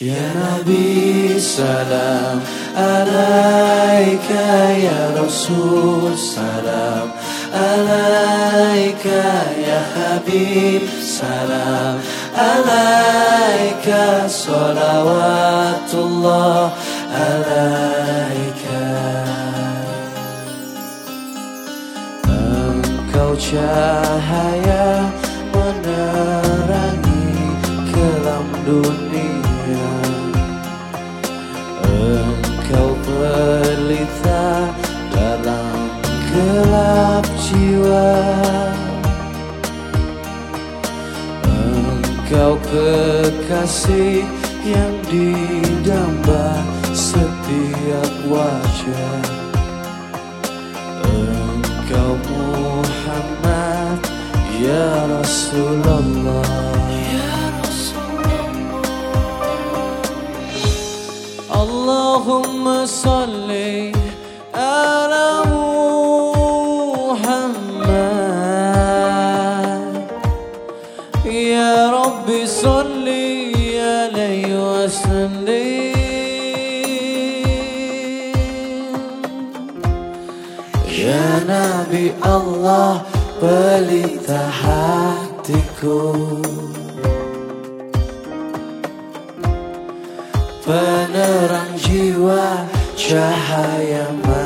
Ya Nabi salam. Alaika ya Rasul salam. Alaika ya Habib salam. Alaika salawatullah. Alaika. Engkau cahaya kekasih yang didamba setiap wajah. Engkau Muhammad ya Rasulullah. Allahumma salli ala Ya Nabi Allah pelita hatiku. Penerang jiwa cahaya mata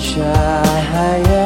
percaya